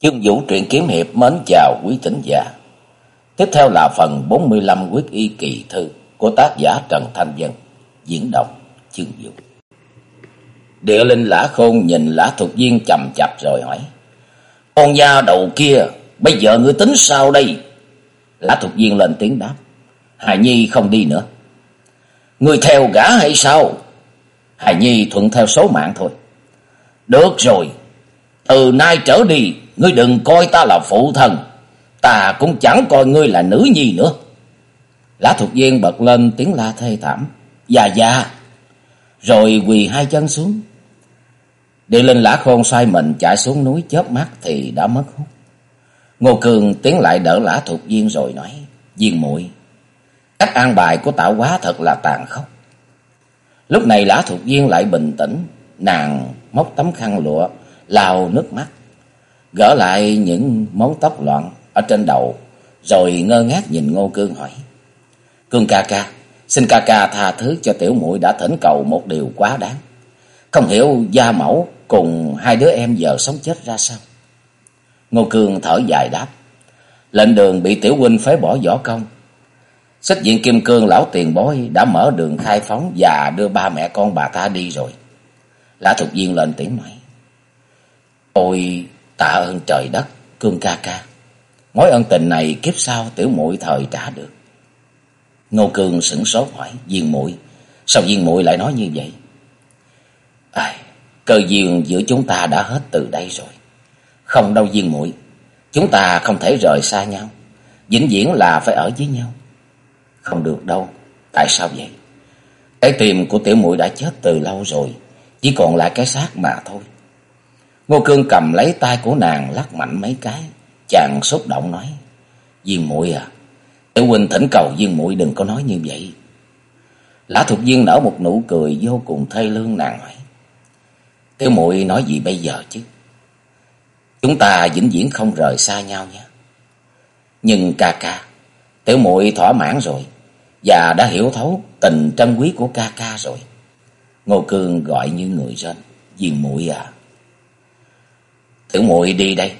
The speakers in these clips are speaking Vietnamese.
Chương Vũ truyện kiếm hiệp mến chào quý thính giả. Tiếp theo là phần 45 quyết y kỳ thư của tác giả Trần Thanh Dân, diễn đọc Chương Vũ. Địa linh lã khôn nhìn lã thuộc viên chầm chập rồi hỏi. Con gia đầu kia, bây giờ ngươi tính sao đây? Lã thuộc viên lên tiếng đáp. Hải Nhi không đi nữa. Ngươi theo gã hay sao? Hải Nhi thuận theo số mạng thôi. Được rồi, từ nay trở đi ngươi đừng coi ta là phụ thần, ta cũng chẳng coi ngươi là nữ nhi nữa. Lã thuộc viên bật lên tiếng la thê thảm, già già, rồi quỳ hai chân xuống. Địa linh lã khôn xoay mình chạy xuống núi chớp mắt thì đã mất hút. Ngô Cường tiến lại đỡ lã thuộc viên rồi nói, viên muội cách an bài của tạo quá thật là tàn khốc. Lúc này lã thuộc viên lại bình tĩnh, nàng móc tấm khăn lụa, lao nước mắt, gỡ lại những móng tóc loạn ở trên đầu, rồi ngơ ngác nhìn Ngô Cương hỏi. Cương ca ca, xin ca ca tha thứ cho tiểu muội đã thỉnh cầu một điều quá đáng. Không hiểu gia mẫu cùng hai đứa em giờ sống chết ra sao? Ngô Cương thở dài đáp. Lệnh đường bị tiểu huynh phế bỏ võ công. Xích diện kim cương lão tiền bối đã mở đường khai phóng và đưa ba mẹ con bà ta đi rồi. Lã thuộc viên lên tiếng nói. Ôi tạ ơn trời đất, cương ca ca. Mối ân tình này kiếp sau tiểu muội thời trả được. Ngô Cương sửng sốt hỏi, viên muội sao viên muội lại nói như vậy? À, cơ duyên giữa chúng ta đã hết từ đây rồi. Không đâu viên muội chúng ta không thể rời xa nhau. Vĩnh viễn là phải ở với nhau. Không được đâu, tại sao vậy? Cái tim của tiểu muội đã chết từ lâu rồi, chỉ còn lại cái xác mà thôi. Ngô Cương cầm lấy tay của nàng lắc mạnh mấy cái, chàng xúc động nói: "Viên muội à, tiểu huynh thỉnh cầu Viên muội đừng có nói như vậy." Lã Thục Viên nở một nụ cười vô cùng thê lương nàng hỏi: "Tiểu muội nói gì bây giờ chứ? Chúng ta vĩnh viễn không rời xa nhau nha." Nhưng ca ca, tiểu muội thỏa mãn rồi và đã hiểu thấu tình trân quý của ca ca rồi. Ngô Cương gọi như người rên, "Viên muội à, Tiểu muội đi đây,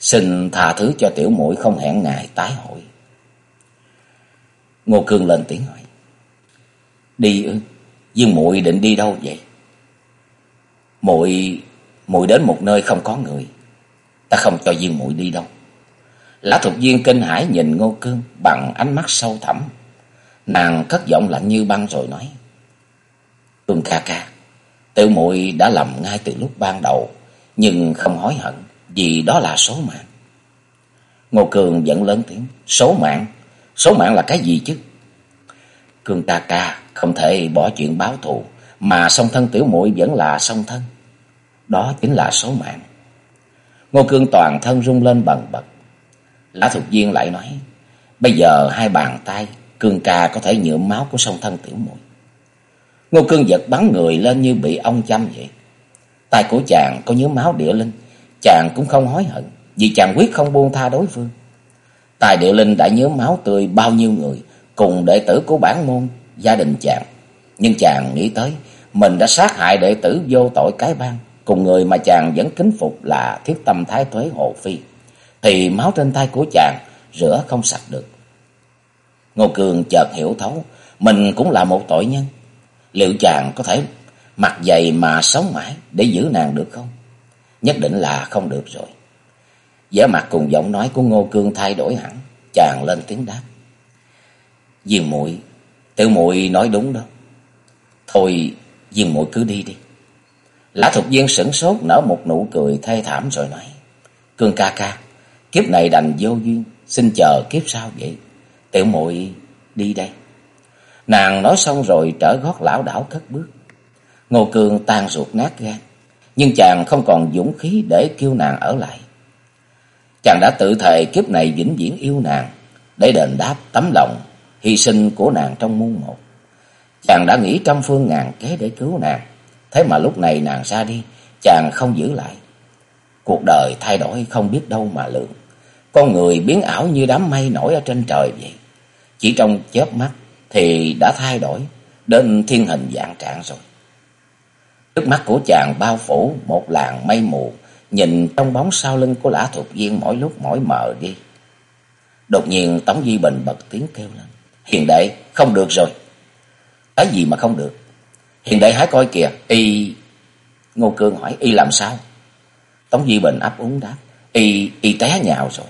xin tha thứ cho tiểu muội không hẹn ngày tái hội. Ngô Cương lên tiếng hỏi. Đi ư? Dương muội định đi đâu vậy? Muội muội đến một nơi không có người, ta không cho Dương muội đi đâu. Lã Thục Viên kinh hãi nhìn Ngô Cương bằng ánh mắt sâu thẳm. Nàng cất giọng lạnh như băng rồi nói: "Cương ca ca, tiểu muội đã lầm ngay từ lúc ban đầu, nhưng không hối hận, vì đó là số mạng. Ngô Cường vẫn lớn tiếng, số mạng, số mạng là cái gì chứ? Cường ta ca không thể bỏ chuyện báo thù, mà song thân tiểu muội vẫn là song thân. Đó chính là số mạng. Ngô Cương toàn thân rung lên bần bật. Lã Thục Viên lại nói, bây giờ hai bàn tay, Cương ca có thể nhuộm máu của song thân tiểu muội. Ngô Cương giật bắn người lên như bị ong chăm vậy. Tay của chàng có nhớ máu địa linh, chàng cũng không hối hận, vì chàng quyết không buông tha đối phương. Tài địa linh đã nhớ máu tươi bao nhiêu người, cùng đệ tử của bản môn, gia đình chàng. Nhưng chàng nghĩ tới, mình đã sát hại đệ tử vô tội cái bang, cùng người mà chàng vẫn kính phục là thiết tâm thái tuế hồ phi. Thì máu trên tay của chàng rửa không sạch được. Ngô Cường chợt hiểu thấu, mình cũng là một tội nhân. Liệu chàng có thể mặt dày mà sống mãi để giữ nàng được không? Nhất định là không được rồi. vẻ mặt cùng giọng nói của Ngô Cương thay đổi hẳn, chàng lên tiếng đáp. Diên muội, tiểu muội nói đúng đó. Thôi, Diên muội cứ đi đi. Lã Thục Viên sửng sốt nở một nụ cười thê thảm rồi nói: "Cương ca ca, kiếp này đành vô duyên, xin chờ kiếp sau vậy. Tiểu muội đi đây." Nàng nói xong rồi trở gót lão đảo cất bước. Ngô Cương tan ruột nát gan, nhưng chàng không còn dũng khí để kêu nàng ở lại. Chàng đã tự thề kiếp này vĩnh viễn yêu nàng, để đền đáp tấm lòng, hy sinh của nàng trong muôn một. Chàng đã nghĩ trăm phương ngàn kế để cứu nàng, thế mà lúc này nàng ra đi, chàng không giữ lại. Cuộc đời thay đổi không biết đâu mà lượng. Con người biến ảo như đám mây nổi ở trên trời vậy. Chỉ trong chớp mắt thì đã thay đổi đến thiên hình dạng trạng rồi. Trước mắt của chàng bao phủ một làn mây mù nhìn trong bóng sau lưng của lã thuộc viên mỗi lúc mỗi mờ đi. Đột nhiên Tống Duy Bình bật tiếng kêu lên. Hiền đệ, không được rồi. Cái gì mà không được? Hiền đệ hãy coi kìa, y... Ngô Cương hỏi y làm sao? Tống Duy Bình ấp úng đáp, y, y té nhào rồi.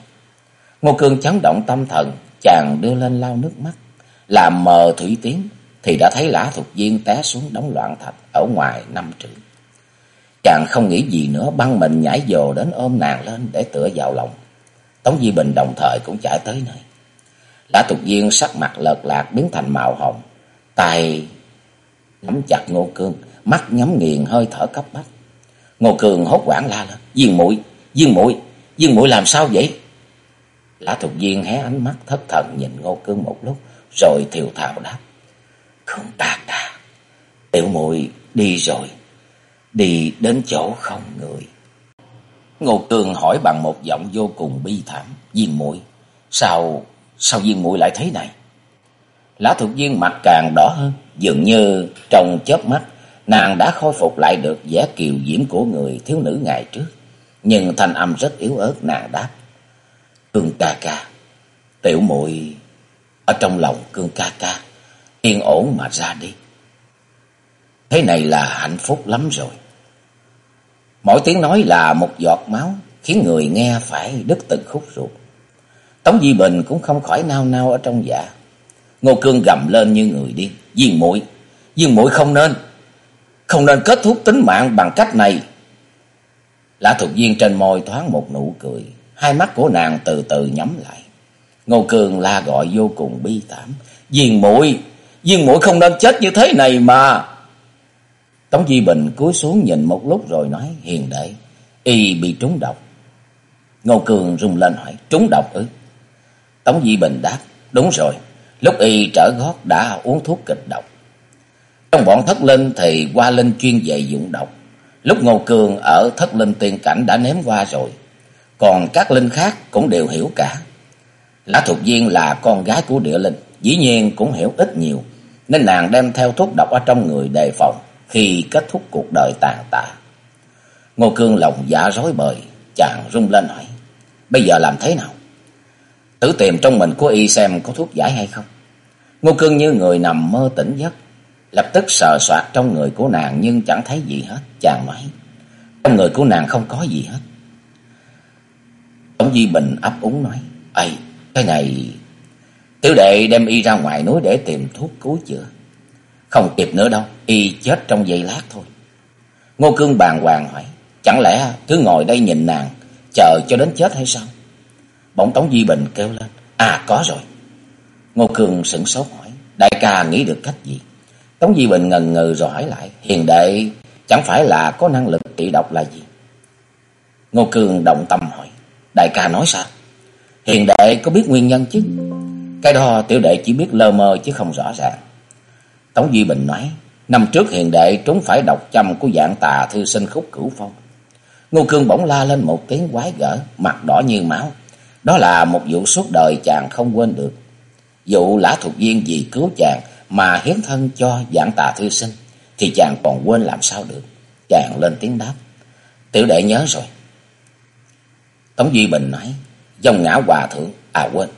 Ngô Cương chấn động tâm thần, chàng đưa lên lau nước mắt, làm mờ thủy tiến, thì đã thấy lã thuộc viên té xuống đống loạn thạch ở ngoài năm trượng. Chàng không nghĩ gì nữa, băng mình nhảy dồ đến ôm nàng lên để tựa vào lòng. Tống Di Bình đồng thời cũng chạy tới nơi. Lã thuộc viên sắc mặt lợt lạc biến thành màu hồng, tay nắm chặt Ngô Cương, mắt nhắm nghiền hơi thở cấp bách. Ngô Cương hốt hoảng la lên, "Viên muội, Viên muội, Viên muội làm sao vậy?" Lã Thục Viên hé ánh mắt thất thần nhìn Ngô Cương một lúc, rồi thiều thào đáp: "Không ta ta. tiểu muội đi rồi, đi đến chỗ không người." Ngô Cường hỏi bằng một giọng vô cùng bi thảm, "Viên muội, sao sao Viên muội lại thế này?" Lã Thục Viên mặt càng đỏ hơn, dường như trong chớp mắt nàng đã khôi phục lại được vẻ kiều diễm của người thiếu nữ ngày trước. Nhưng thanh âm rất yếu ớt nàng đáp. Cương ca ca, tiểu muội ở trong lòng cương ca ca, yên ổn mà ra đi. Thế này là hạnh phúc lắm rồi. Mỗi tiếng nói là một giọt máu, khiến người nghe phải đứt từng khúc ruột. Tống Di Bình cũng không khỏi nao nao ở trong dạ. Ngô Cương gầm lên như người điên. Viên muội viên muội không nên. Không nên kết thúc tính mạng bằng cách này. Lã thuộc viên trên môi thoáng một nụ cười. Hai mắt của nàng từ từ nhắm lại. Ngô Cương la gọi vô cùng bi thảm. Viên muội viên mũi không nên chết như thế này mà. Tống Di Bình cúi xuống nhìn một lúc rồi nói, hiền đệ. Y bị trúng độc. Ngô Cường rung lên hỏi, trúng độc ư? Tống Di Bình đáp, đúng rồi. Lúc y trở gót đã uống thuốc kịch độc. Trong bọn thất linh thì qua linh chuyên về dụng độc. Lúc Ngô cường ở thất linh tiên cảnh đã nếm qua rồi. Còn các linh khác cũng đều hiểu cả. Lã Thục Viên là con gái của địa linh. Dĩ nhiên cũng hiểu ít nhiều. Nên nàng đem theo thuốc độc ở trong người đề phòng khi kết thúc cuộc đời tàn tạ. Ngô Cương lòng dạ rối bời. Chàng rung lên hỏi. Bây giờ làm thế nào? Tử tìm trong mình của y xem có thuốc giải hay không. Ngô Cương như người nằm mơ tỉnh giấc. Lập tức sờ soạt trong người của nàng nhưng chẳng thấy gì hết. Chàng nói. Trong người của nàng không có gì hết. Tổng Di Bình ấp úng nói. Ây, cái này... Tiểu đệ đem y ra ngoài núi để tìm thuốc cứu chữa. Không kịp nữa đâu, y chết trong giây lát thôi. Ngô Cương bàng hoàng hỏi. Chẳng lẽ cứ ngồi đây nhìn nàng, chờ cho đến chết hay sao? Bỗng Tống Di Bình kêu lên. À có rồi. Ngô Cương sửng sốt hỏi. Đại ca nghĩ được cách gì? Tống Di Bình ngần ngừ rồi hỏi lại. Hiền đệ chẳng phải là có năng lực trị độc là gì? Ngô Cương động tâm hỏi. Đại ca nói sao? Hiền đệ có biết nguyên nhân chứ? Cái đó tiểu đệ chỉ biết lơ mơ chứ không rõ ràng. Tống Duy Bình nói. Năm trước hiền đệ trúng phải độc châm của dạng tà thư sinh khúc cửu phong. Ngô Cương bỗng la lên một tiếng quái gở, mặt đỏ như máu. Đó là một vụ suốt đời chàng không quên được. Vụ lã thuộc viên vì cứu chàng mà hiến thân cho dạng tà thư sinh, thì chàng còn quên làm sao được. Chàng lên tiếng đáp. Tiểu đệ nhớ rồi. Tống Duy Bình nói, dòng ngã hòa thượng, à quên,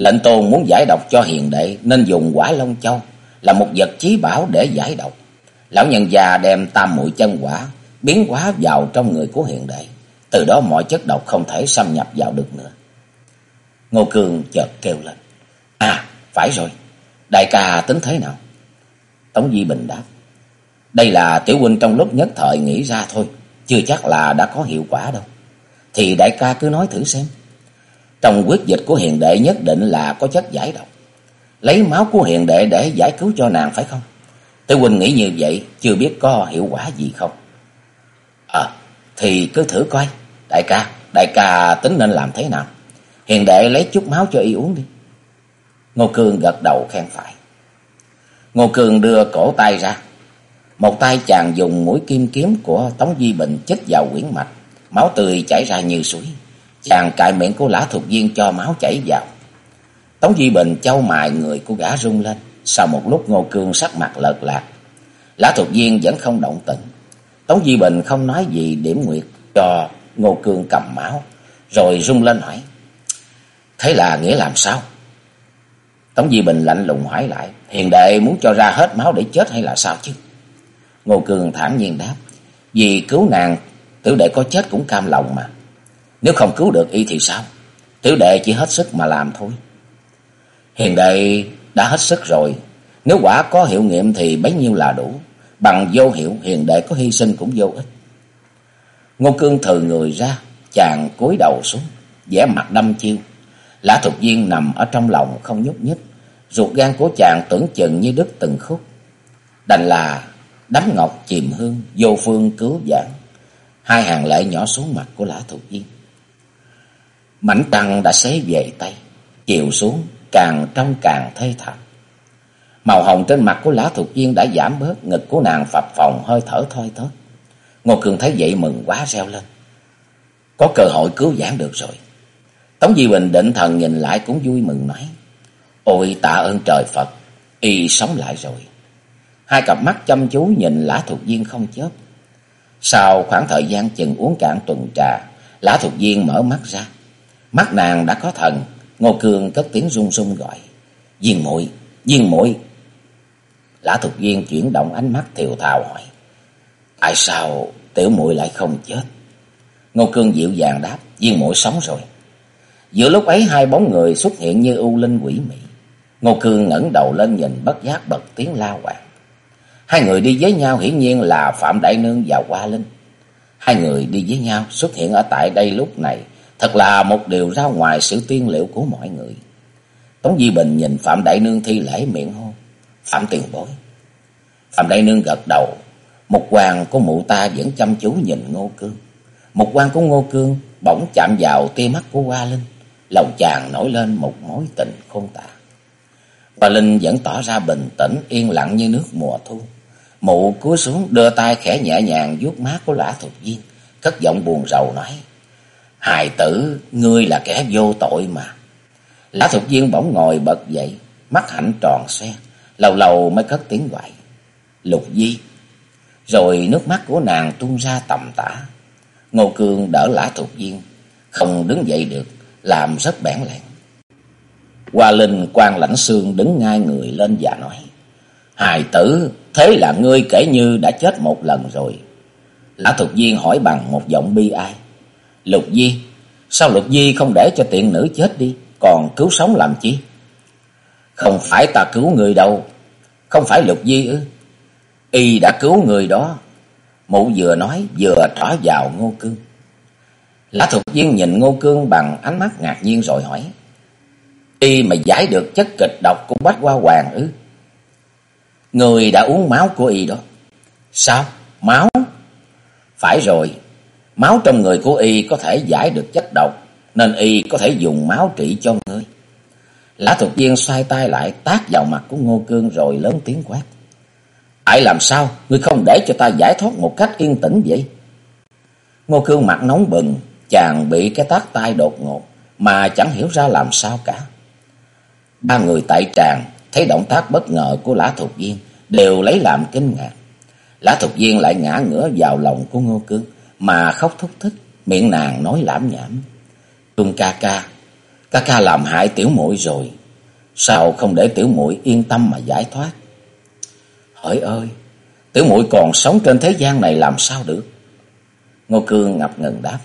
lệnh tôn muốn giải độc cho hiền đệ nên dùng quả long châu, là một vật chí bảo để giải độc. Lão nhân già đem tam muội chân quả, biến hóa vào trong người của hiền đệ. Từ đó mọi chất độc không thể xâm nhập vào được nữa. Ngô Cường chợt kêu lên. À, phải rồi, đại ca tính thế nào? Tống Di Bình đáp. Đây là tiểu huynh trong lúc nhất thời nghĩ ra thôi, chưa chắc là đã có hiệu quả đâu. Thì đại ca cứ nói thử xem. Trong quyết dịch của hiền đệ nhất định là có chất giải độc. Lấy máu của hiền đệ để giải cứu cho nàng phải không? Tiểu huynh nghĩ như vậy, chưa biết có hiệu quả gì không? Ờ, thì cứ thử coi. Đại ca, đại ca tính nên làm thế nào? Hiền đệ lấy chút máu cho y uống đi. Ngô Cương gật đầu khen phải. Ngô Cương đưa cổ tay ra. Một tay chàng dùng mũi kim kiếm của Tống Di Bình chích vào quyển mạch. Máu tươi chảy ra như suối. Chàng cài miệng của lã thuộc viên cho máu chảy vào. Tống duy Bình châu mài người của gã rung lên. Sau một lúc Ngô Cương sắc mặt lợt lạc. Lã thuộc viên vẫn không động tĩnh. Tống duy Bình không nói gì điểm nguyệt cho Ngô Cương cầm máu, rồi rung lên hỏi. Thế là nghĩa làm sao? Tống Di Bình lạnh lùng hỏi lại, hiền đệ muốn cho ra hết máu để chết hay là sao chứ? Ngô Cương thản nhiên đáp, vì cứu nàng, tiểu đệ có chết cũng cam lòng mà. Nếu không cứu được y thì sao? Tiểu đệ chỉ hết sức mà làm thôi. Hiền đệ đã hết sức rồi, nếu quả có hiệu nghiệm thì bấy nhiêu là đủ. Bằng vô hiệu hiền đệ có hy sinh cũng vô ích. Ngô Cương thừ người ra, chàng cúi đầu xuống, vẻ mặt đâm chiêu. Lã thuộc Viên nằm ở trong lòng không nhúc nhích, ruột gan của chàng tưởng chừng như đứt từng khúc. Đành là đấm ngọc chìm hương, vô phương cứu giảng. Hai hàng lệ nhỏ xuống mặt của Lã thuộc Viên. Mảnh trăng đã xế về tay, chiều xuống càng trong càng thê thảm. Màu hồng trên mặt của Lã Thục Viên đã giảm bớt, ngực của nàng phập phồng hơi thở thoi thóp. Ngô Cường thấy vậy mừng quá reo lên. Có cơ hội cứu vãn được rồi. Tống Di Bình định thần nhìn lại cũng vui mừng nói. Ôi tạ ơn trời Phật, y sống lại rồi. Hai cặp mắt chăm chú nhìn Lã Thục Viên không chớp. Sau khoảng thời gian chừng uống cạn tuần trà, Lã Thục Viên mở mắt ra. Mắt nàng đã có thần, Ngô Cường cất tiếng run run gọi. Viên muội viên muội Lã Thục Viên chuyển động ánh mắt thiều thào hỏi. Tại sao tiểu muội lại không chết? Ngô Cương dịu dàng đáp, viên muội sống rồi. Giữa lúc ấy hai bóng người xuất hiện như u linh quỷ mị. Ngô Cương ngẩng đầu lên nhìn bất giác bật tiếng la hoàng. Hai người đi với nhau hiển nhiên là Phạm Đại Nương và Hoa Linh. Hai người đi với nhau xuất hiện ở tại đây lúc này thật là một điều ra ngoài sự tiên liệu của mọi người. Tống Di Bình nhìn Phạm Đại Nương thi lễ miệng hôn Phạm tiền bối. Phạm Đại Nương gật đầu. Một hoàng của mụ ta vẫn chăm chú nhìn Ngô Cương. Một quan của Ngô Cương bỗng chạm vào tia mắt của Hoa Linh. Lòng chàng nổi lên một mối tình khôn tả. Hoa Linh vẫn tỏ ra bình tĩnh, yên lặng như nước mùa thu. Mụ cúi xuống đưa tay khẽ nhẹ nhàng vuốt má của Lã Thục Viên, cất giọng buồn rầu nói: "Hài tử, ngươi là kẻ vô tội mà." Lã Thục Viên bỗng ngồi bật dậy, mắt hạnh tròn xoe, lâu lâu mới cất tiếng gọi: "Lục Di." Rồi nước mắt của nàng tuôn ra tầm tã. Ngô Cương đỡ Lã Thục Viên, không đứng dậy được, làm rất bẽn lẹn. Hoa Linh quan lãnh xương đứng ngay người lên và nói: "Hài tử, thế là ngươi kể như đã chết một lần rồi." Lã Thục Viên hỏi bằng một giọng bi ai: "Lục Di, sao Lục Di không để cho tiện nữ chết đi, còn cứu sống làm chi?" "Không phải ta cứu người đâu, không phải Lục Di ư?" Y đã cứu người đó. Mụ vừa nói vừa trỏ vào Ngô Cương. Lã Thục Viên nhìn Ngô Cương bằng ánh mắt ngạc nhiên rồi hỏi. Y mà giải được chất kịch độc của Bách Hoa Hoàng ư? Người đã uống máu của Y đó. Sao? Máu? Phải rồi. Máu trong người của Y có thể giải được chất độc. Nên Y có thể dùng máu trị cho ngươi. Lã thuộc Viên xoay tay lại tác vào mặt của Ngô Cương rồi lớn tiếng quát. Tại làm sao ngươi không để cho ta giải thoát một cách yên tĩnh vậy? Ngô Cương mặt nóng bừng, chàng bị cái tác tay đột ngột mà chẳng hiểu ra làm sao cả. Ba người tại tràng thấy động tác bất ngờ của Lã Thục Viên đều lấy làm kinh ngạc. Lã Thục Viên lại ngã ngửa vào lòng của Ngô Cương mà khóc thúc thích, miệng nàng nói lãm nhảm. Cương ca ca, ca ca làm hại tiểu muội rồi, sao không để tiểu muội yên tâm mà giải thoát? Hỡi ơi, tiểu muội còn sống trên thế gian này làm sao được? Ngô Cương ngập ngừng đáp,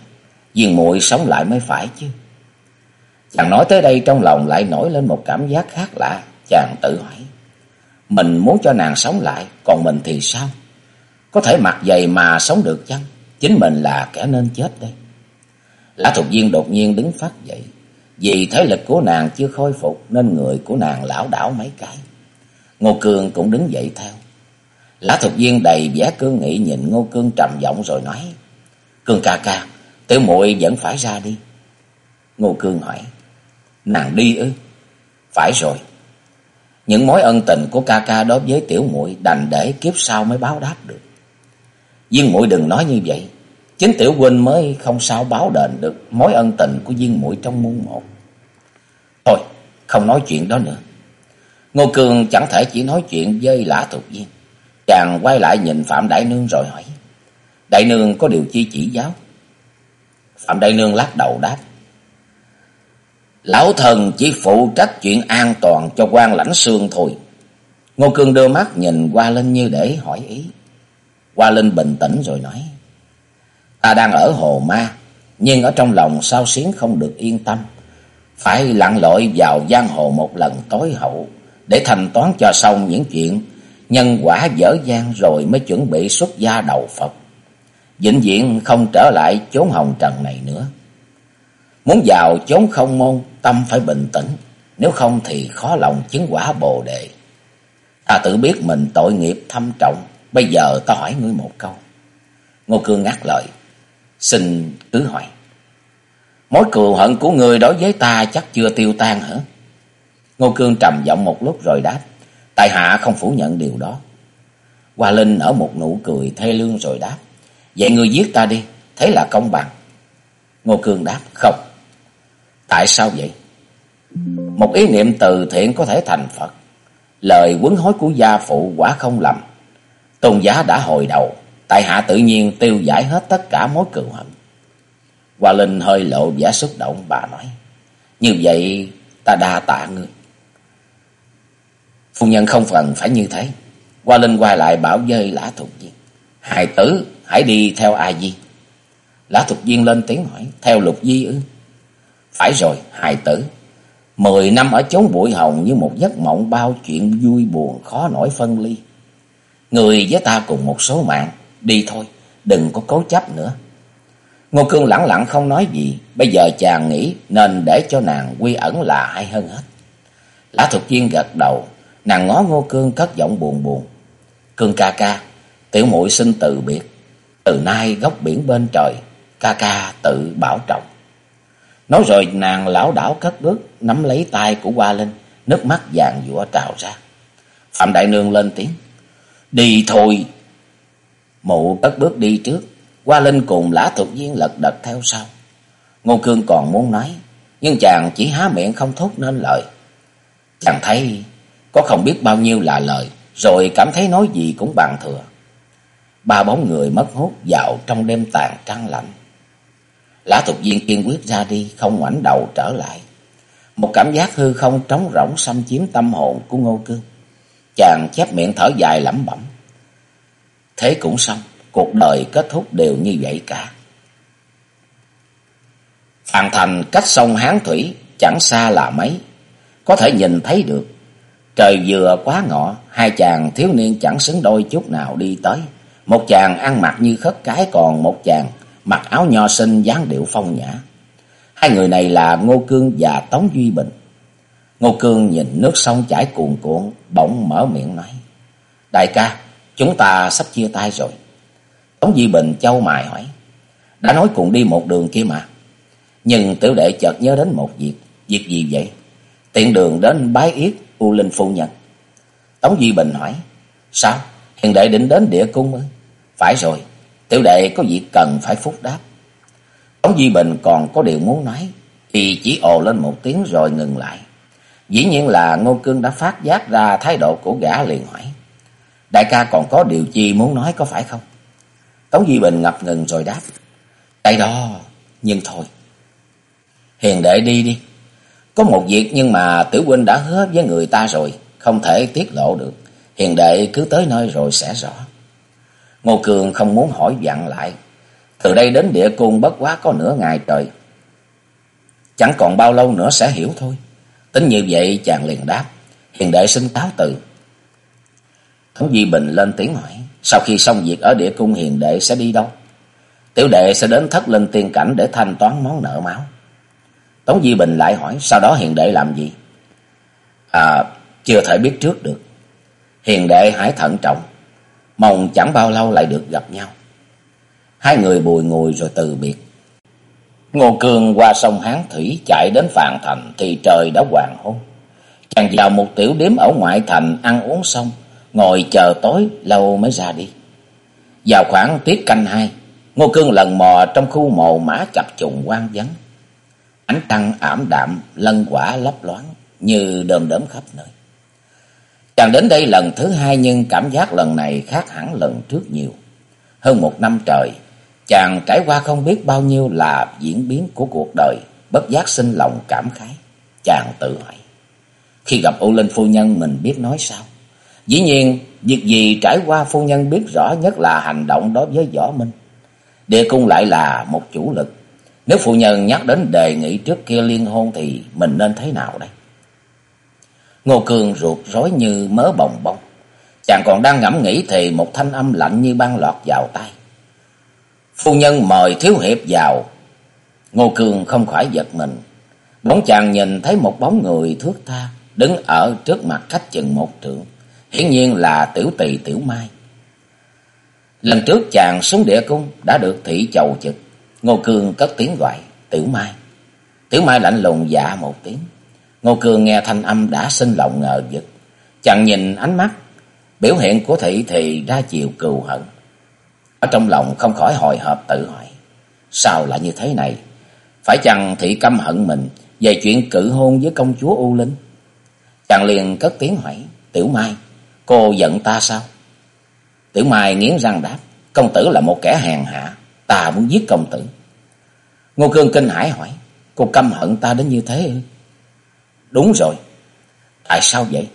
viên muội sống lại mới phải chứ. Chàng nói tới đây trong lòng lại nổi lên một cảm giác khác lạ, chàng tự hỏi. Mình muốn cho nàng sống lại, còn mình thì sao? Có thể mặc dày mà sống được chăng? Chính mình là kẻ nên chết đây. Lã Thục Viên đột nhiên đứng phát dậy. Vì thế lực của nàng chưa khôi phục nên người của nàng lão đảo mấy cái. Ngô Cương cũng đứng dậy theo. Lã Thục Viên đầy vẻ cương nghị nhìn Ngô Cương trầm giọng rồi nói. Cương ca ca, tiểu muội vẫn phải ra đi. Ngô Cương hỏi. Nàng đi ư? Phải rồi. Những mối ân tình của ca ca đối với tiểu muội đành để kiếp sau mới báo đáp được. Viên mũi đừng nói như vậy. Chính tiểu huynh mới không sao báo đền được mối ân tình của viên mũi trong muôn một. Thôi, không nói chuyện đó nữa. Ngô Cường chẳng thể chỉ nói chuyện với lã thuộc viên. Chàng quay lại nhìn Phạm Đại Nương rồi hỏi. Đại Nương có điều chi chỉ giáo? Phạm Đại Nương lắc đầu đáp. Lão thần chỉ phụ trách chuyện an toàn cho quan lãnh xương thôi. Ngô cường đưa mắt nhìn qua lên như để hỏi ý. Qua Linh bình tĩnh rồi nói. Ta đang ở hồ ma, nhưng ở trong lòng sao xuyến không được yên tâm. Phải lặn lội vào giang hồ một lần tối hậu, để thành toán cho xong những chuyện nhân quả dở dang rồi mới chuẩn bị xuất gia đầu Phật. Vĩnh viễn không trở lại chốn hồng trần này nữa. Muốn vào chốn không môn, tâm phải bình tĩnh, nếu không thì khó lòng chứng quả bồ đề. Ta tự biết mình tội nghiệp thâm trọng, bây giờ ta hỏi ngươi một câu. Ngô Cương ngắt lời, xin cứ hỏi. Mối cừu hận của ngươi đối với ta chắc chưa tiêu tan hả? Ngô Cương trầm giọng một lúc rồi đáp, tại hạ không phủ nhận điều đó. Hoa Linh ở một nụ cười thê lương rồi đáp, vậy ngươi giết ta đi, thế là công bằng. Ngô Cương đáp, không. Tại sao vậy? Một ý niệm từ thiện có thể thành Phật. Lời quấn hối của gia phụ quả không lầm. Tôn giá đã hồi đầu, tại hạ tự nhiên tiêu giải hết tất cả mối cừu hận. Hoa Linh hơi lộ vẻ xúc động bà nói. Như vậy ta đa tạ ngươi. Phu nhân không phần phải như thế. Hoa Linh quay lại bảo dơi Lã Thục Viên. Hài tử hãy đi theo ai di. Lã Thục Viên lên tiếng hỏi. Theo lục di ư? Phải rồi, hài tử. Mười năm ở chốn bụi hồng như một giấc mộng bao chuyện vui buồn khó nổi phân ly. Người với ta cùng một số mạng, đi thôi, đừng có cố chấp nữa. Ngô Cương lặng lặng không nói gì, bây giờ chàng nghĩ nên để cho nàng quy ẩn là hay hơn hết. Lã Thục Viên gật đầu, nàng ngó Ngô Cương cất giọng buồn buồn. Cương ca ca, tiểu muội xin từ biệt. Từ nay góc biển bên trời, ca ca tự bảo trọng. Nói rồi nàng lão đảo cất bước, nắm lấy tay của Hoa Linh, nước mắt vàng dụa trào ra. Phạm Đại Nương lên tiếng. Đi thôi. Mụ cất bước đi trước, qua Linh cùng lã thuộc viên lật đật theo sau. Ngô Cương còn muốn nói, nhưng chàng chỉ há miệng không thốt nên lời. Chàng thấy có không biết bao nhiêu là lời, rồi cảm thấy nói gì cũng bằng thừa. Ba bóng người mất hút vào trong đêm tàn trăng lạnh. Lã Thục viên kiên quyết ra đi, không ngoảnh đầu trở lại. Một cảm giác hư không trống rỗng xâm chiếm tâm hồn của Ngô Cương. Chàng chép miệng thở dài lẩm bẩm. Thế cũng xong, cuộc đời kết thúc đều như vậy cả. Phàn thành cách sông Hán Thủy chẳng xa là mấy, có thể nhìn thấy được. Trời vừa quá ngọ, hai chàng thiếu niên chẳng xứng đôi chút nào đi tới. Một chàng ăn mặc như khất cái, còn một chàng mặc áo nho sinh dáng điệu phong nhã. Hai người này là Ngô Cương và Tống Duy Bình. Ngô Cương nhìn nước sông chảy cuồn cuộn, bỗng mở miệng nói. Đại ca, chúng ta sắp chia tay rồi. Tống Duy Bình châu mài hỏi. Đã nói cùng đi một đường kia mà. Nhưng tiểu đệ chợt nhớ đến một việc. Việc gì vậy? Tiện đường đến bái yết U Linh Phu Nhân. Tống Duy Bình hỏi. Sao? Hiện đệ định đến địa cung ư? Phải rồi. Tiểu đệ có việc cần phải phúc đáp. Tống Duy Bình còn có điều muốn nói. Thì chỉ ồ lên một tiếng rồi ngừng lại. Dĩ nhiên là Ngô Cương đã phát giác ra thái độ của gã liền hỏi. Đại ca còn có điều chi muốn nói có phải không? Tống Duy Bình ngập ngừng rồi đáp. Đây đó, nhưng thôi. Hiền đệ đi đi. Có một việc nhưng mà tiểu huynh đã hứa với người ta rồi. Không thể tiết lộ được. Hiền đệ cứ tới nơi rồi sẽ rõ. Ngô Cường không muốn hỏi dặn lại. Từ đây đến địa cung bất quá có nửa ngày trời. Chẳng còn bao lâu nữa sẽ hiểu thôi. Tính như vậy chàng liền đáp. Hiền đệ xin cáo từ. Tống Di Bình lên tiếng hỏi. Sau khi xong việc ở địa cung hiền đệ sẽ đi đâu? Tiểu đệ sẽ đến thất linh tiên cảnh để thanh toán món nợ máu. Tống Di Bình lại hỏi. Sau đó hiền đệ làm gì? À, chưa thể biết trước được. Hiền đệ hãy thận trọng mong chẳng bao lâu lại được gặp nhau. Hai người bùi ngùi rồi từ biệt. Ngô Cương qua sông Hán Thủy chạy đến Phàn Thành thì trời đã hoàng hôn. Chàng vào một tiểu điếm ở ngoại thành ăn uống xong, ngồi chờ tối lâu mới ra đi. Vào khoảng tiết canh hai, Ngô Cương lần mò trong khu mồ mã chập trùng quan vắng. Ánh trăng ảm đạm, lân quả lấp loáng như đờm đớm khắp nơi. Chàng đến đây lần thứ hai nhưng cảm giác lần này khác hẳn lần trước nhiều. Hơn một năm trời, Chàng trải qua không biết bao nhiêu là diễn biến của cuộc đời, bất giác sinh lòng cảm khái. Chàng tự hỏi, khi gặp U Linh phu nhân mình biết nói sao? Dĩ nhiên, việc gì trải qua phu nhân biết rõ nhất là hành động đối với Võ Minh. Địa cung lại là một chủ lực. Nếu phu nhân nhắc đến đề nghị trước kia liên hôn thì mình nên thế nào đây? Ngô Cường ruột rối như mớ bồng bông. Chàng còn đang ngẫm nghĩ thì một thanh âm lạnh như băng lọt vào tay. Phu nhân mời thiếu hiệp vào. Ngô Cường không khỏi giật mình. Bóng chàng nhìn thấy một bóng người thước tha đứng ở trước mặt khách chừng một trượng. Hiển nhiên là tiểu tỳ tiểu mai. Lần trước chàng xuống địa cung đã được thị chầu trực. Ngô Cương cất tiếng gọi tiểu mai. Tiểu mai lạnh lùng dạ một tiếng. Ngô Cương nghe thanh âm đã sinh lòng ngờ vực. Chàng nhìn ánh mắt, biểu hiện của thị thì ra chiều cừu hận. Ở trong lòng không khỏi hồi hộp tự hỏi. Sao lại như thế này? Phải chăng thị căm hận mình về chuyện cự hôn với công chúa U Linh? Chàng liền cất tiếng hỏi. Tiểu Mai, cô giận ta sao? Tiểu Mai nghiến răng đáp. Công tử là một kẻ hèn hạ. Ta muốn giết công tử. Ngô Cương kinh hãi hỏi. Cô căm hận ta đến như thế Đúng rồi. Tại sao vậy?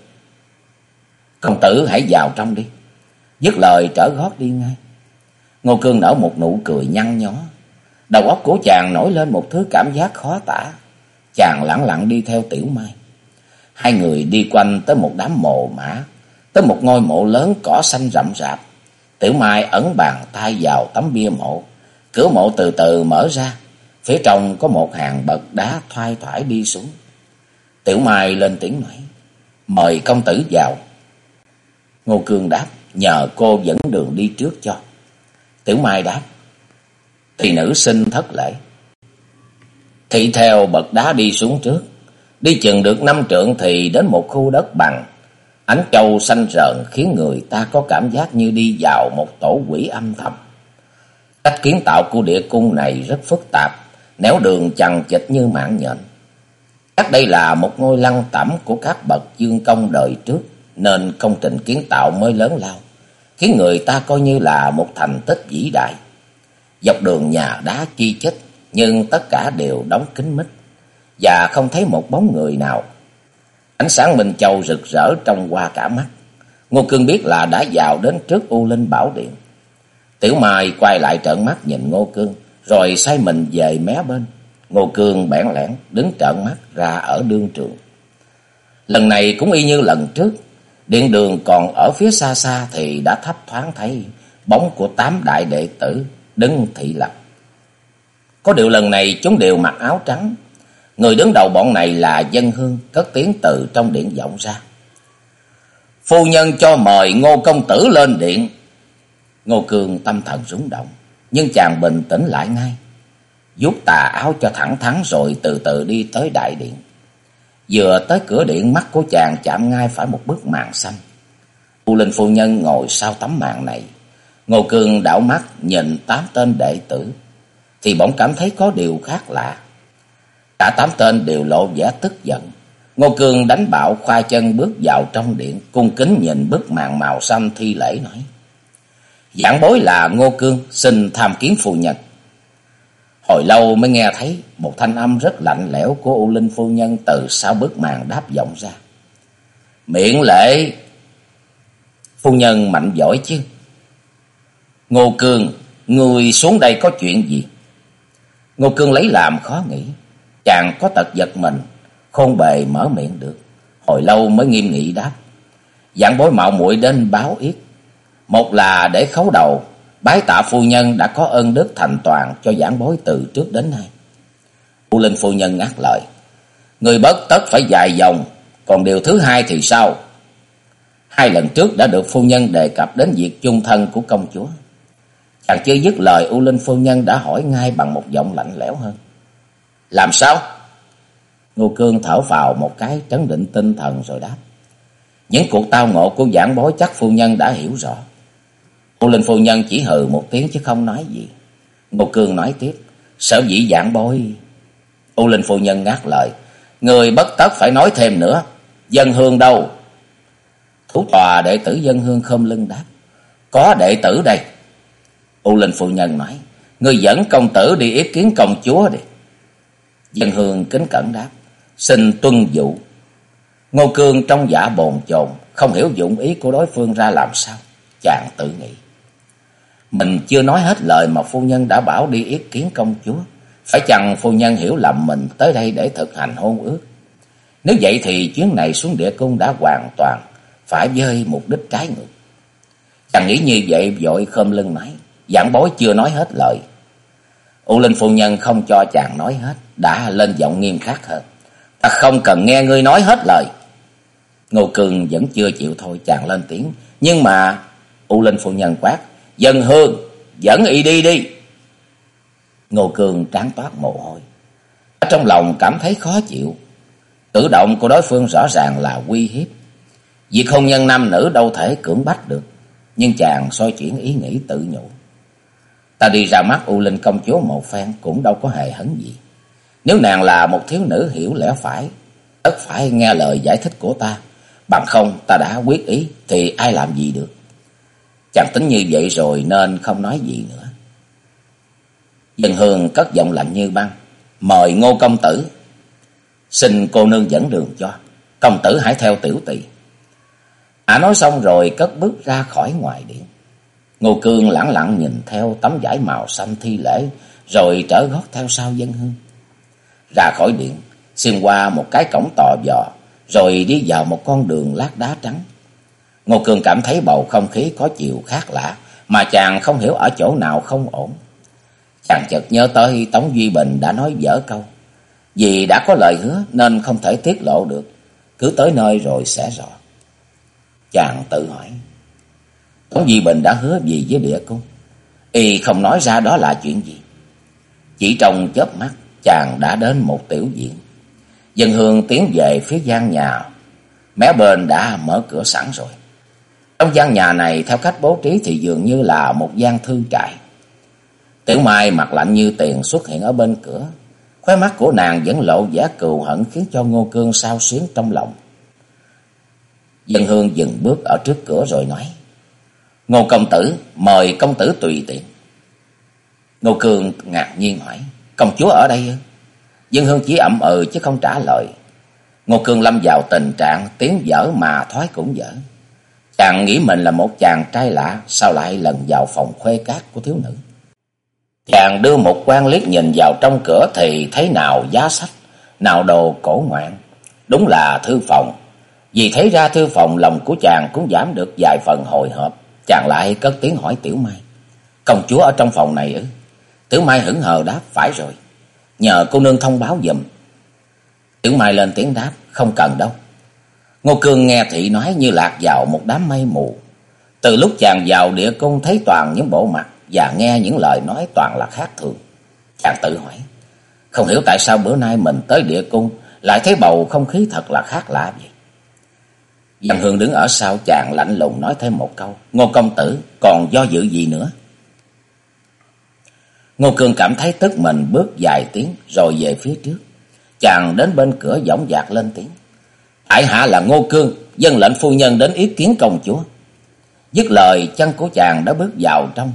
Công tử hãy vào trong đi. Dứt lời trở gót đi ngay. Ngô Cương nở một nụ cười nhăn nhó. Đầu óc của chàng nổi lên một thứ cảm giác khó tả. Chàng lặng lặng đi theo Tiểu Mai. Hai người đi quanh tới một đám mồ mã, tới một ngôi mộ lớn cỏ xanh rậm rạp. Tiểu Mai ấn bàn tay vào tấm bia mộ. Cửa mộ từ từ mở ra. Phía trong có một hàng bậc đá thoai thoải đi xuống. Tiểu Mai lên tiếng nói. Mời công tử vào. Ngô Cương đáp. Nhờ cô dẫn đường đi trước cho. Tiểu Mai đáp. Thì nữ sinh thất lễ. Thị theo bậc đá đi xuống trước. Đi chừng được năm trượng thì đến một khu đất bằng. Ánh châu xanh rợn khiến người ta có cảm giác như đi vào một tổ quỷ âm thầm. Cách kiến tạo của địa cung này rất phức tạp, néo đường chằng chịch như mạng nhện. Chắc đây là một ngôi lăng tẩm của các bậc dương công đời trước, nên công trình kiến tạo mới lớn lao, khiến người ta coi như là một thành tích vĩ đại. Dọc đường nhà đá chi chít, nhưng tất cả đều đóng kín mít, và không thấy một bóng người nào. Ánh sáng Minh Châu rực rỡ trong qua cả mắt. Ngô Cương biết là đã vào đến trước U Linh Bảo Điện. Tiểu Mai quay lại trợn mắt nhìn Ngô Cương, rồi xoay mình về mé bên. Ngô Cương bẽn lẽn đứng trợn mắt ra ở đương trường. Lần này cũng y như lần trước, điện đường còn ở phía xa xa thì đã thấp thoáng thấy bóng của tám đại đệ tử đứng thị lập. Có điều lần này chúng đều mặc áo trắng. Người đứng đầu bọn này là dân hương cất tiếng từ trong điện vọng ra. Phu nhân cho mời ngô công tử lên điện. Ngô Cương tâm thần rúng động, nhưng chàng bình tĩnh lại ngay. Rút tà áo cho thẳng thắn rồi từ từ đi tới đại điện. Vừa tới cửa điện, mắt của chàng chạm ngay phải một bức màn xanh. U Linh phu nhân ngồi sau tấm màn này. Ngô Cương đảo mắt nhìn tám tên đệ tử. Thì bỗng cảm thấy có điều khác lạ. Cả tám tên đều lộ vẻ tức giận. Ngô Cương đánh bạo, khoa chân bước vào trong điện. Cung kính nhìn bức màn màu xanh thi lễ, nói. Giảng bối là Ngô Cương, xin tham kiến phu nhân. Hồi lâu mới nghe thấy một thanh âm rất lạnh lẽo của U Linh phu nhân từ sau bức màn đáp vọng ra. Miệng lệ. Phu nhân mạnh giỏi chứ. Ngô Cương, người xuống đây có chuyện gì? Ngô Cương lấy làm khó nghĩ. Chàng có tật giật mình, không bề mở miệng được. Hồi lâu mới nghiêm nghị đáp. Dạng bối mạo muội đến báo yết. Một là để khấu đầu, bái tạ phu nhân đã có ơn đức thành toàn cho giảng bối từ trước đến nay. U Linh phu nhân ngắt lời. Người bất tất phải dài dòng, còn điều thứ hai thì sao? Hai lần trước đã được phu nhân đề cập đến việc chung thân của công chúa. Chàng chưa dứt lời U Linh phu nhân đã hỏi ngay bằng một giọng lạnh lẽo hơn. Làm sao? Ngô Cương thở vào một cái trấn định tinh thần rồi đáp. Những cuộc tao ngộ của giảng bối chắc phu nhân đã hiểu rõ. U Linh phu nhân chỉ hừ một tiếng chứ không nói gì. Ngô Cương nói tiếp. Sở dĩ dạng bôi, U Linh phu nhân ngắt lời. Người bất tất phải nói thêm nữa. Dân hương đâu? Thủ tòa đệ tử dân hương không lưng đáp. Có đệ tử đây. U Linh phu nhân nói. Người dẫn công tử đi ý kiến công chúa đi. Dân hương kính cẩn đáp. Xin tuân dụ. Ngô Cương trong giả bồn chồn. Không hiểu dụng ý của đối phương ra làm sao. Chàng tự nghĩ. Mình chưa nói hết lời mà phu nhân đã bảo đi ý kiến công chúa. Phải chăng phu nhân hiểu lầm mình tới đây để thực hành hôn ước. Nếu vậy thì chuyến này xuống địa cung đã hoàn toàn phải với mục đích trái ngược. Chàng nghĩ như vậy vội khom lưng nói. Giảng bối chưa nói hết lời. U Linh phu nhân không cho chàng nói hết. Đã lên giọng nghiêm khắc hơn. Ta không cần nghe ngươi nói hết lời. Ngô Cường vẫn chưa chịu thôi, chàng lên tiếng. Nhưng mà U Linh phu nhân quát. Dân hương dẫn y đi đi. Ngô Cường tráng toát mồ hôi. Trong lòng cảm thấy khó chịu. Cử động của đối phương rõ ràng là uy hiếp. Việc hôn nhân nam nữ đâu thể cưỡng bách được. Nhưng chàng soi chuyển ý nghĩ tự nhủ. Ta đi ra mắt U Linh công chúa một phen cũng đâu có hề hấn gì. Nếu nàng là một thiếu nữ hiểu lẽ phải, tất phải nghe lời giải thích của ta. Bằng không ta đã quyết ý thì ai làm gì được. Chàng tính như vậy rồi nên không nói gì nữa. Dân hương cất giọng lạnh như băng. Mời ngô công tử. Xin cô nương dẫn đường cho. Công tử hãy theo tiểu tỳ. Ả nói xong rồi cất bước ra khỏi ngoài điện. Ngô Cương lẳng lặng nhìn theo tấm vải màu xanh thi lễ, rồi trở gót theo sau dân hương. Ra khỏi điện, xuyên qua một cái cổng tò vò, rồi đi vào một con đường lát đá trắng. Ngô Cương cảm thấy bầu không khí có chiều khác lạ, mà chàng không hiểu ở chỗ nào không ổn. Chàng chợt nhớ tới Tống Duy Bình đã nói dở câu. Vì đã có lời hứa nên không thể tiết lộ được, cứ tới nơi rồi sẽ rõ. Chàng tự hỏi. Tống Duy Bình đã hứa gì với địa cung? Y không nói ra đó là chuyện gì. Chỉ trong chớp mắt, chàng đã đến một tiểu viện. Dân hương tiến về phía gian nhà. Mé bên đã mở cửa sẵn rồi. Trong gian nhà này, theo cách bố trí thì dường như là một gian thư trại. Tiểu Mai mặt lạnh như tiền xuất hiện ở bên cửa. Khóe mắt của nàng vẫn lộ vẻ cừu hận khiến cho Ngô Cương sao xuyến trong lòng. Dân hương dừng bước ở trước cửa rồi nói. Ngô công tử, mời công tử tùy tiện. Ngô Cương ngạc nhiên hỏi, công chúa ở đây ư? Dân hương chỉ ậm ừ chứ không trả lời. Ngô Cương lâm vào tình trạng tiếng dở mà thoái cũng dở. Chàng nghĩ mình là một chàng trai lạ, sao lại lần vào phòng khuê cát của thiếu nữ. Chàng đưa một quan liếc nhìn vào trong cửa thì thấy nào giá sách, nào đồ cổ ngoạn. Đúng là thư phòng. Vì thấy ra thư phòng lòng của chàng cũng giảm được vài phần hồi hộp. Chàng lại cất tiếng hỏi Tiểu Mai. Công chúa ở trong phòng này ư? Tiểu Mai hững hờ đáp, phải rồi. Nhờ cô nương thông báo dùm. Tiểu Mai lên tiếng đáp, không cần đâu. Ngô Cương nghe thị nói như lạc vào một đám mây mù. Từ lúc chàng vào địa cung thấy toàn những bộ mặt và nghe những lời nói toàn là khác thường. Chàng tự hỏi, không hiểu tại sao bữa nay mình tới địa cung lại thấy bầu không khí thật là khác lạ vậy. Văn Hương đứng ở sau chàng lạnh lùng nói thêm một câu. Ngô công tử còn do dự gì nữa? Ngô Cương cảm thấy tức mình bước vài tiếng rồi về phía trước. Chàng đến bên cửa giọng dạc lên tiếng. Tại hạ là Ngô Cương, dân lệnh phu nhân đến ý kiến công chúa. Dứt lời chân của chàng đã bước vào trong.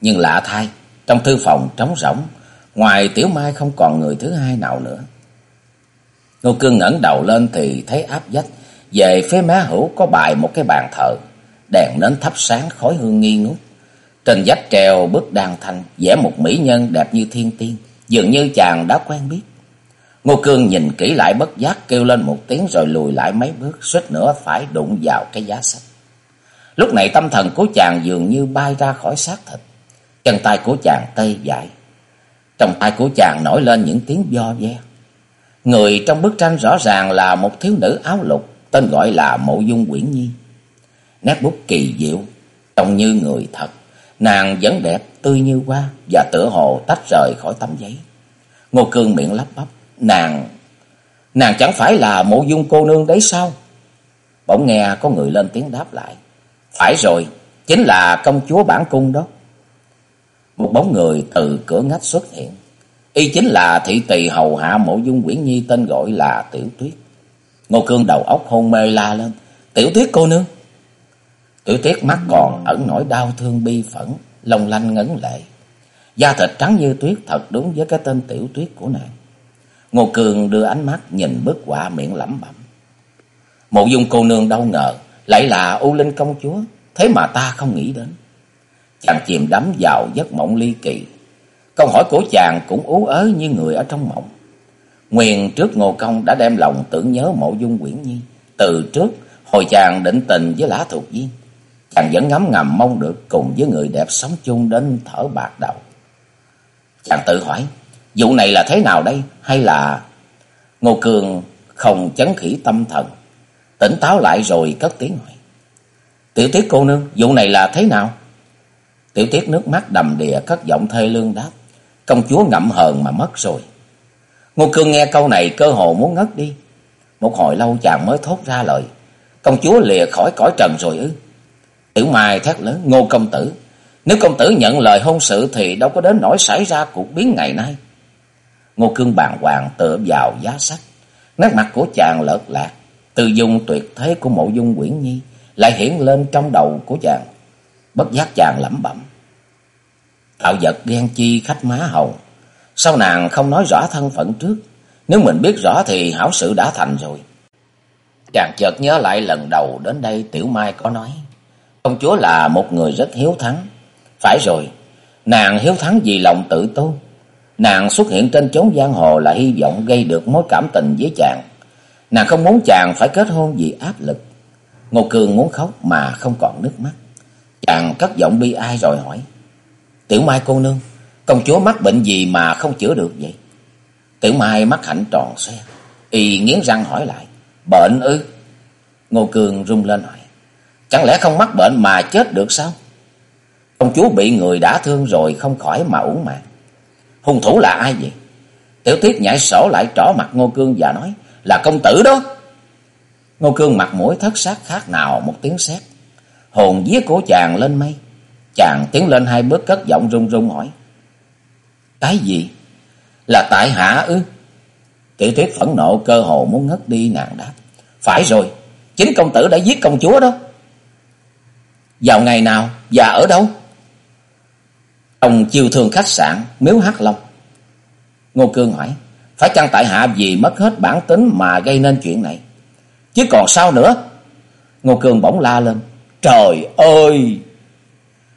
Nhưng lạ thay, trong thư phòng trống rỗng, ngoài Tiểu Mai không còn người thứ hai nào nữa. Ngô Cương ngẩng đầu lên thì thấy áp dách về phía má hữu có bài một cái bàn thờ, đèn nến thắp sáng khói hương nghi ngút. Trên dách treo bức đàn thanh, vẽ một mỹ nhân đẹp như thiên tiên, dường như chàng đã quen biết. Ngô Cương nhìn kỹ lại bất giác kêu lên một tiếng rồi lùi lại mấy bước, suýt nữa phải đụng vào cái giá sách. Lúc này tâm thần của chàng dường như bay ra khỏi xác thịt. Chân tay của chàng tê dại. Trong tay của chàng nổi lên những tiếng do ve. Người trong bức tranh rõ ràng là một thiếu nữ áo lục, tên gọi là Mộ Dung Quyển Nhi. Nét bút kỳ diệu, trông như người thật, nàng vẫn đẹp, tươi như hoa và tựa hồ tách rời khỏi tấm giấy. Ngô Cương miệng lắp bắp, nàng, nàng chẳng phải là Mộ Dung cô nương đấy sao? Bỗng nghe có người lên tiếng đáp lại, phải rồi, chính là công chúa bản cung đó. Một bóng người từ cửa ngách xuất hiện. Y chính là thị tỳ hầu hạ mộ dung quyển nhi tên gọi là Tiểu Tuyết. Ngô Cương đầu óc hôn mê la lên. Tiểu tuyết cô nương. Tiểu tuyết mắt còn ẩn nỗi đau thương bi phẫn, lòng lanh ngấn lệ. Da thịt trắng như tuyết thật đúng với cái tên tiểu tuyết của nàng. Ngô Cường đưa ánh mắt nhìn bức họa miệng lẩm bẩm. Mộ dung cô nương đâu ngờ, lại là U Linh công chúa, thế mà ta không nghĩ đến. Chàng chìm đắm vào giấc mộng ly kỳ. Câu hỏi của chàng cũng ú ớ như người ở trong mộng. Nguyên trước Ngô Công đã đem lòng tưởng nhớ mộ dung quyển nhi. Từ trước, hồi chàng định tình với lã thuộc viên. Chàng vẫn ngấm ngầm mong được cùng với người đẹp sống chung đến thở bạc đầu. Chàng tự hỏi, vụ này là thế nào đây? Hay là... Ngô Cường không chấn khỉ tâm thần. Tỉnh táo lại rồi cất tiếng hỏi. Tiểu tiết cô nương, vụ này là thế nào? Tiểu tiết nước mắt đầm đìa cất giọng thê lương đáp. Công chúa ngậm hờn mà mất rồi. Ngô Cương nghe câu này cơ hồ muốn ngất đi. Một hồi lâu chàng mới thốt ra lời. Công chúa lìa khỏi cõi trần rồi ư. Tiểu Mai thét lớn. Ngô công tử. Nếu công tử nhận lời hôn sự thì đâu có đến nỗi xảy ra cuộc biến ngày nay. Ngô Cương bàng hoàng tựa vào giá sách. Nét mặt của chàng lợt lạc. Từ dung tuyệt thế của mộ dung quyển nhi lại hiện lên trong đầu của chàng. Bất giác chàng lẩm bẩm. Tạo vật ghen chi khách má hồng. Sao nàng không nói rõ thân phận trước? Nếu mình biết rõ thì hảo sự đã thành rồi. Chàng chợt nhớ lại lần đầu đến đây Tiểu Mai có nói. Công chúa là một người rất hiếu thắng. Phải rồi, nàng hiếu thắng vì lòng tự tôn. Nàng xuất hiện trên chốn giang hồ là hy vọng gây được mối cảm tình với chàng. Nàng không muốn chàng phải kết hôn vì áp lực. Ngô Cường muốn khóc mà không còn nước mắt. Chàng cất giọng bi ai rồi hỏi. Tiểu Mai cô nương, công chúa mắc bệnh gì mà không chữa được vậy? Tiểu Mai mắt hạnh tròn xoe. Y nghiến răng hỏi lại. Bệnh ư? Ngô Cường rung lên hỏi. Chẳng lẽ không mắc bệnh mà chết được sao? Công chúa bị người đã thương rồi không khỏi mà uổng mạng. Hung thủ là ai vậy? Tiểu Tiết nhảy sổ lại trỏ mặt Ngô Cương và nói là công tử đó. Ngô Cương mặt mũi thất sắc khác nào một tiếng sét. Hồn vía của chàng lên mây. Chàng tiến lên hai bước cất giọng run run hỏi. Cái gì? Là tại hạ ư? Tiểu Tiết phẫn nộ cơ hồ muốn ngất đi nàng đáp. Phải rồi, chính công tử đã giết công chúa đó. Vào ngày nào và ở đâu? Trong chiêu thường khách sạn Miếu Hắc Long. Ngô Cương hỏi, phải chăng tại hạ vì mất hết bản tính mà gây nên chuyện này? Chứ còn sao nữa? Ngô Cương bỗng la lên, trời ơi!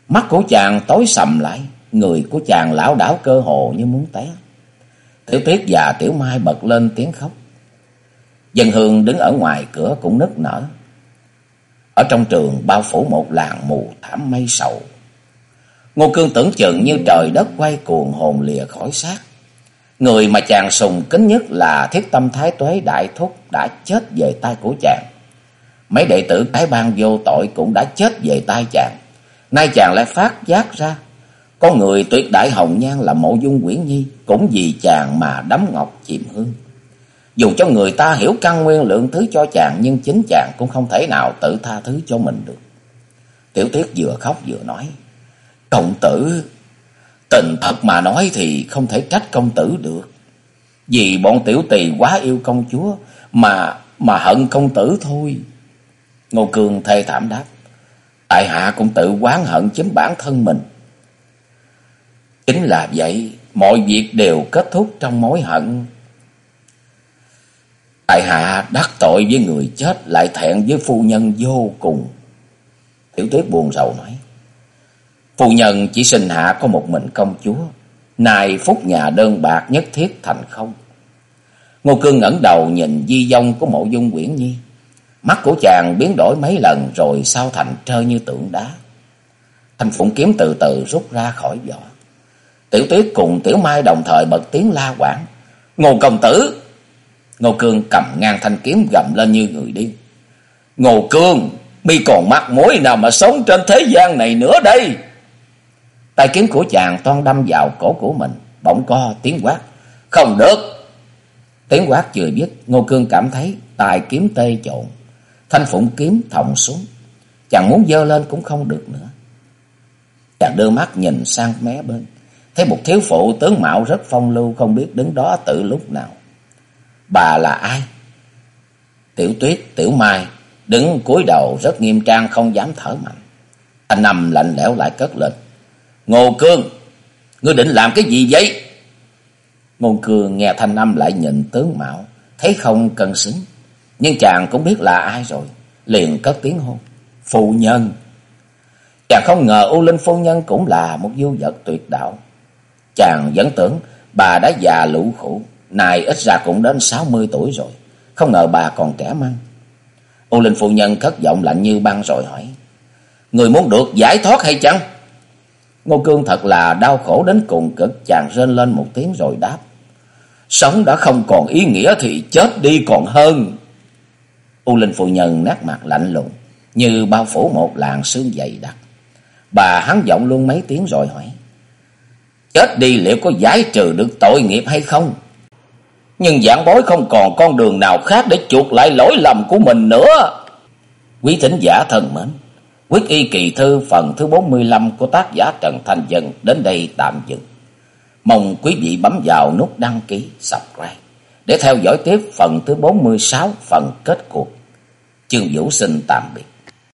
Mắt của chàng tối sầm lại, người của chàng lão đảo cơ hồ như muốn té. Tiểu Tuyết và Tiểu Mai bật lên tiếng khóc. Dân Hương đứng ở ngoài cửa cũng nức nở. Ở trong trường bao phủ một làng mù thảm mây sầu. Ngô Cương tưởng chừng như trời đất quay cuồng hồn lìa khỏi xác. Người mà chàng sùng kính nhất là thiết tâm thái tuế đại thúc đã chết về tay của chàng. Mấy đệ tử cái bang vô tội cũng đã chết về tay chàng. Nay chàng lại phát giác ra. Có người tuyệt đại hồng nhan là mộ dung quyển nhi, cũng vì chàng mà đắm ngọc chìm hương. Dù cho người ta hiểu căn nguyên lượng thứ cho chàng, nhưng chính chàng cũng không thể nào tự tha thứ cho mình được. Tiểu tiết vừa khóc vừa nói. Công tử, tình thật mà nói thì không thể trách công tử được. Vì bọn tiểu tỳ quá yêu công chúa mà mà hận công tử thôi. Ngô Cường thê thảm đáp. Tại hạ cũng tự quán hận chính bản thân mình. Chính là vậy, mọi việc đều kết thúc trong mối hận. Tại hạ đắc tội với người chết lại thẹn với phu nhân vô cùng. Tiểu tuyết buồn rầu nói. Phu nhân chỉ sinh hạ có một mình công chúa. Nay phúc nhà đơn bạc nhất thiết thành không. Ngô Cương ngẩng đầu nhìn di dông của mộ dung quyển nhi. Mắt của chàng biến đổi mấy lần rồi sao thành trơ như tượng đá. Thanh phụng kiếm từ từ rút ra khỏi vỏ. Tiểu tuyết cùng tiểu mai đồng thời bật tiếng la quảng. Ngô công tử! Ngô Cương cầm ngang thanh kiếm gầm lên như người điên. Ngô Cương! Mi còn mặt mũi nào mà sống trên thế gian này nữa đây? Tài kiếm của chàng toan đâm vào cổ của mình. Bỗng co tiếng quát. Không được! Tiếng quát chưa dứt. Ngô Cương cảm thấy tài kiếm tê trộn. Thanh phụng kiếm thòng xuống. Chàng muốn dơ lên cũng không được nữa. Chàng đưa mắt nhìn sang mé bên. Thấy một thiếu phụ tướng mạo rất phong lưu không biết đứng đó từ lúc nào. Bà là ai? Tiểu tuyết, tiểu mai, đứng cúi đầu rất nghiêm trang không dám thở mạnh. Anh nằm lạnh lẽo lại cất lên. Ngô Cương! Ngươi định làm cái gì vậy? Ngô Cương nghe thanh âm lại nhìn tướng Mạo, thấy không cân xứng. Nhưng chàng cũng biết là ai rồi, liền cất tiếng hôn. Phu nhân! Chàng không ngờ U Linh Phu Nhân cũng là một du vật tuyệt đạo. Chàng vẫn tưởng bà đã già lũ khổ, nay ít ra cũng đến sáu mươi tuổi rồi. Không ngờ bà còn trẻ măng. U Linh Phu Nhân cất giọng lạnh như băng rồi hỏi. Người muốn được giải thoát hay chăng? Ngô Cương thật là đau khổ đến cùng cực, chàng rên lên một tiếng rồi đáp. Sống đã không còn ý nghĩa thì chết đi còn hơn. U Linh Phụ Nhân nát mặt lạnh lùng, như bao phủ một làn sương dày đặc. Bà hắn giọng luôn mấy tiếng rồi hỏi. Chết đi liệu có giải trừ được tội nghiệp hay không? Nhưng giảng bối không còn con đường nào khác để chuộc lại lỗi lầm của mình nữa. Quý thính giả thần mến, quyết y kỳ thư phần thứ 45 của tác giả Trần Thanh Dân đến đây tạm dừng. Mong quý vị bấm vào nút đăng ký, subscribe để theo dõi tiếp phần thứ 46 phần kết cuộc. Chương Vũ xin tạm biệt.